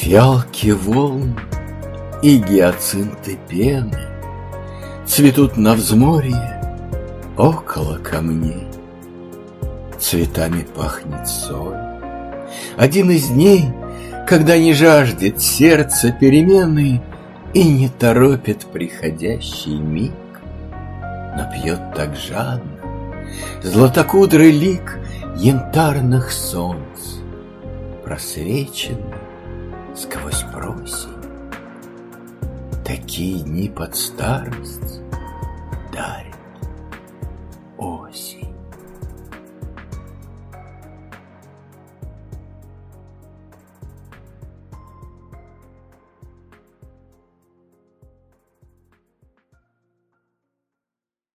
Фиалки волн и гиацинты пены Цветут на взморье около камней. Цветами пахнет соль. Один из дней, когда не жаждет сердце перемены И не торопит приходящий миг, Но пьет так жадно златокудрый лик Янтарных солнц, просвеченный сквозь просень. Такие дни под старость дарят.